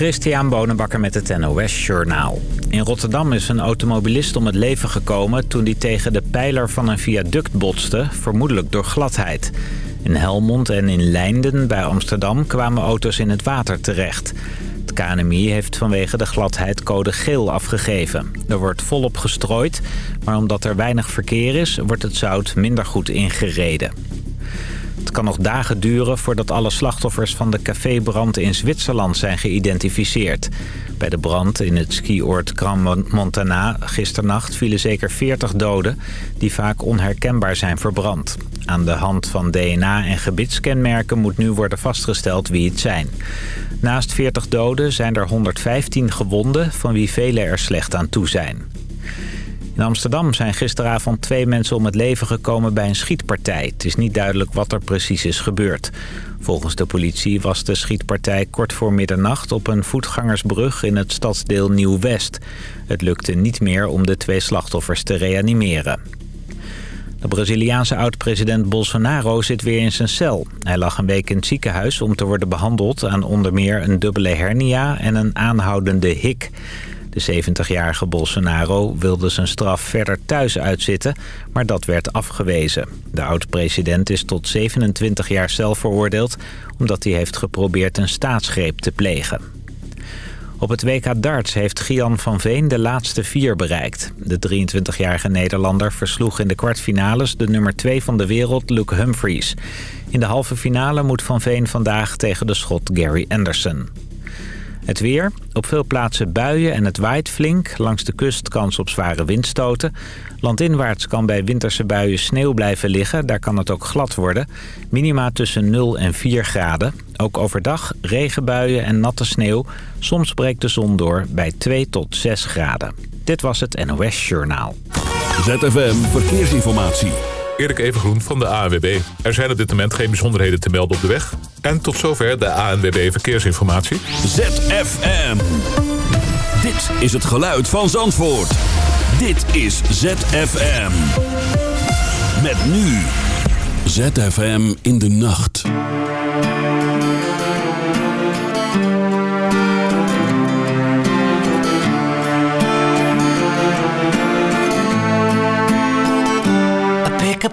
Christian Bonenbakker met het NOS Journaal. In Rotterdam is een automobilist om het leven gekomen... toen hij tegen de pijler van een viaduct botste, vermoedelijk door gladheid. In Helmond en in Leinden bij Amsterdam kwamen auto's in het water terecht. Het KNMI heeft vanwege de gladheid code geel afgegeven. Er wordt volop gestrooid, maar omdat er weinig verkeer is... wordt het zout minder goed ingereden. Het kan nog dagen duren voordat alle slachtoffers van de cafébrand in Zwitserland zijn geïdentificeerd. Bij de brand in het skioord Grand Montana gisternacht vielen zeker 40 doden... die vaak onherkenbaar zijn verbrand. Aan de hand van DNA en gebitskenmerken moet nu worden vastgesteld wie het zijn. Naast 40 doden zijn er 115 gewonden, van wie velen er slecht aan toe zijn. In Amsterdam zijn gisteravond twee mensen om het leven gekomen bij een schietpartij. Het is niet duidelijk wat er precies is gebeurd. Volgens de politie was de schietpartij kort voor middernacht op een voetgangersbrug in het stadsdeel Nieuw-West. Het lukte niet meer om de twee slachtoffers te reanimeren. De Braziliaanse oud-president Bolsonaro zit weer in zijn cel. Hij lag een week in het ziekenhuis om te worden behandeld aan onder meer een dubbele hernia en een aanhoudende hik. De 70-jarige Bolsonaro wilde zijn straf verder thuis uitzitten, maar dat werd afgewezen. De oud-president is tot 27 jaar cel veroordeeld... omdat hij heeft geprobeerd een staatsgreep te plegen. Op het WK darts heeft Gian van Veen de laatste vier bereikt. De 23-jarige Nederlander versloeg in de kwartfinales de nummer 2 van de wereld, Luke Humphries. In de halve finale moet Van Veen vandaag tegen de schot Gary Anderson. Het weer. Op veel plaatsen buien en het waait flink. Langs de kust kans op zware windstoten. Landinwaarts kan bij winterse buien sneeuw blijven liggen. Daar kan het ook glad worden. Minima tussen 0 en 4 graden. Ook overdag regenbuien en natte sneeuw. Soms breekt de zon door bij 2 tot 6 graden. Dit was het NOS Journaal. ZFM Verkeersinformatie. Erik Evengroen van de ANWB. Er zijn op dit moment geen bijzonderheden te melden op de weg. En tot zover de ANWB Verkeersinformatie. ZFM. Dit is het geluid van Zandvoort. Dit is ZFM. Met nu. ZFM in de nacht.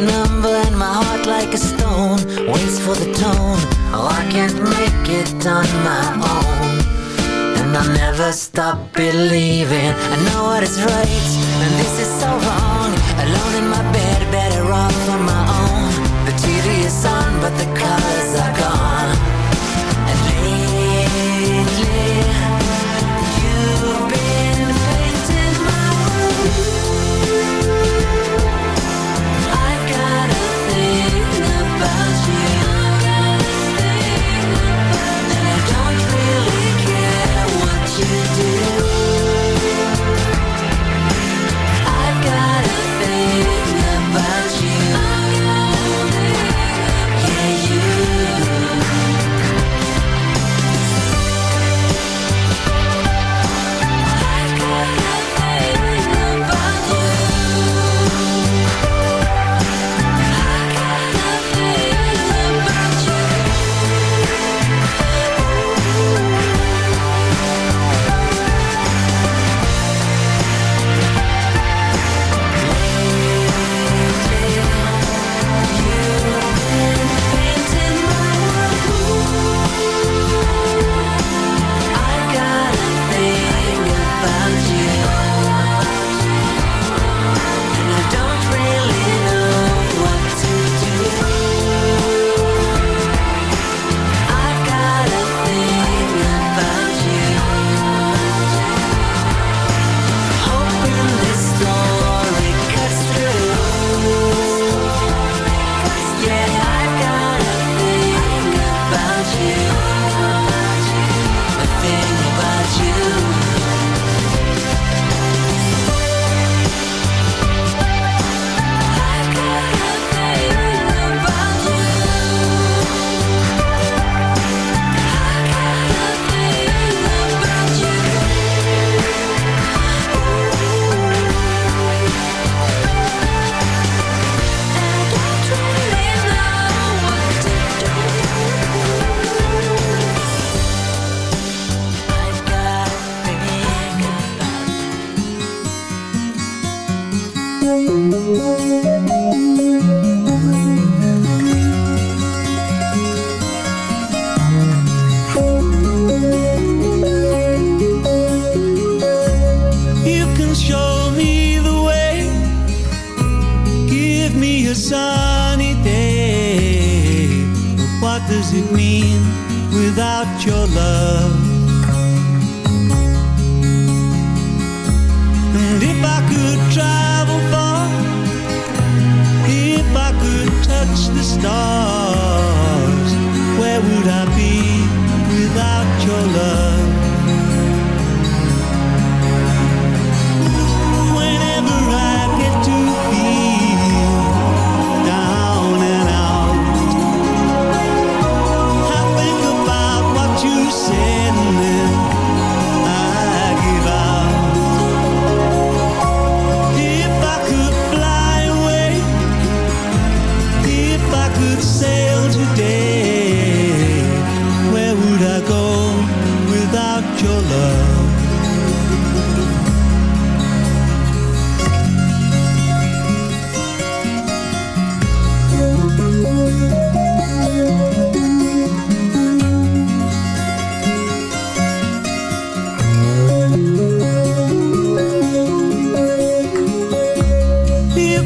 number and my heart like a stone. Waits for the tone. Oh, I can't make it on my own. And I'll never stop believing. I know what is right And this is so wrong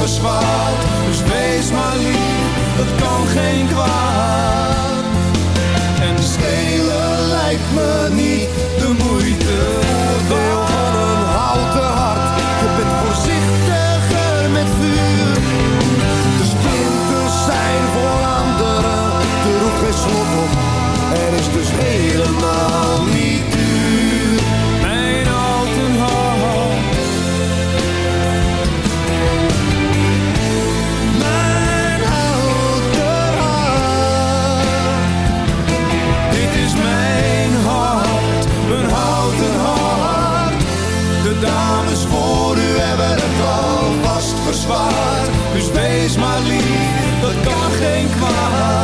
Dus wees maar lief, dat kan geen kwaad. En stelen lijkt me niet de moeite geen kwaad.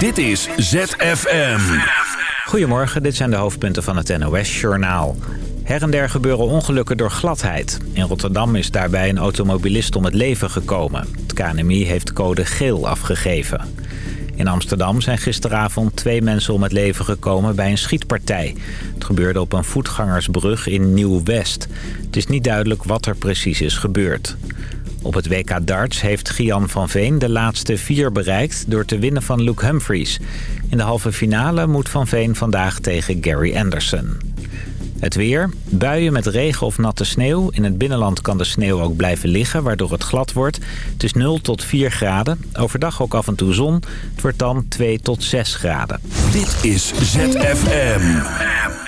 Dit is ZFM. Goedemorgen, dit zijn de hoofdpunten van het NOS-journaal. Her en der gebeuren ongelukken door gladheid. In Rotterdam is daarbij een automobilist om het leven gekomen. Het KNMI heeft code geel afgegeven. In Amsterdam zijn gisteravond twee mensen om het leven gekomen bij een schietpartij. Het gebeurde op een voetgangersbrug in Nieuw-West. Het is niet duidelijk wat er precies is gebeurd. Op het WK darts heeft Gian van Veen de laatste vier bereikt... door te winnen van Luke Humphries. In de halve finale moet Van Veen vandaag tegen Gary Anderson. Het weer. Buien met regen of natte sneeuw. In het binnenland kan de sneeuw ook blijven liggen, waardoor het glad wordt. Het is 0 tot 4 graden. Overdag ook af en toe zon. Het wordt dan 2 tot 6 graden. Dit is ZFM.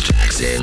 Jackson.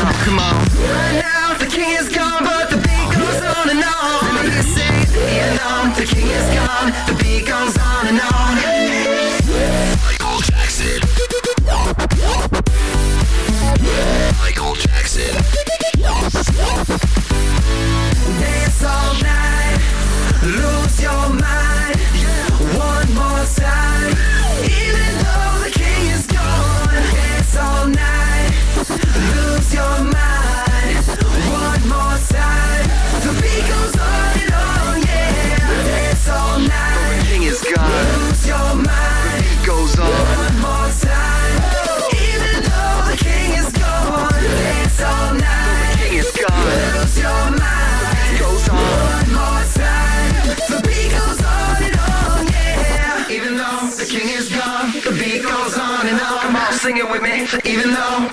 Come on, come on. Right now the king is gone, but the beat goes on and on. Let me hear you sing. Even the king is gone, the beat goes on and on. Michael Jackson. Michael Jackson. Dance all night, lose your mind. One more time.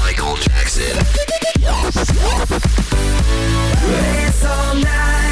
Michael Jackson. Dance all night,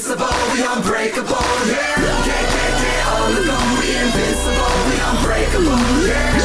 invincible, we unbreakable, yeah. Get, get, get on the floor. We invincible, we unbreakable, yeah.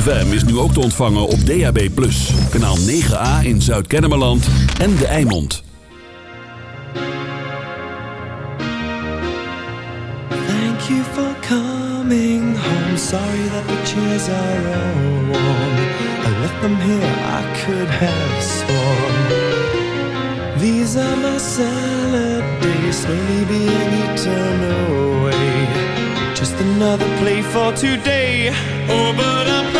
ZFM is nu ook te ontvangen op DAB+. Kanaal 9A in Zuid-Kennemerland en De Eimond. Thank you for coming home. Sorry that the chairs are all warm. I left them here, I could have sworn. These are my salad days, slowly being eaten away. Just another play for today. Oh, but I'm.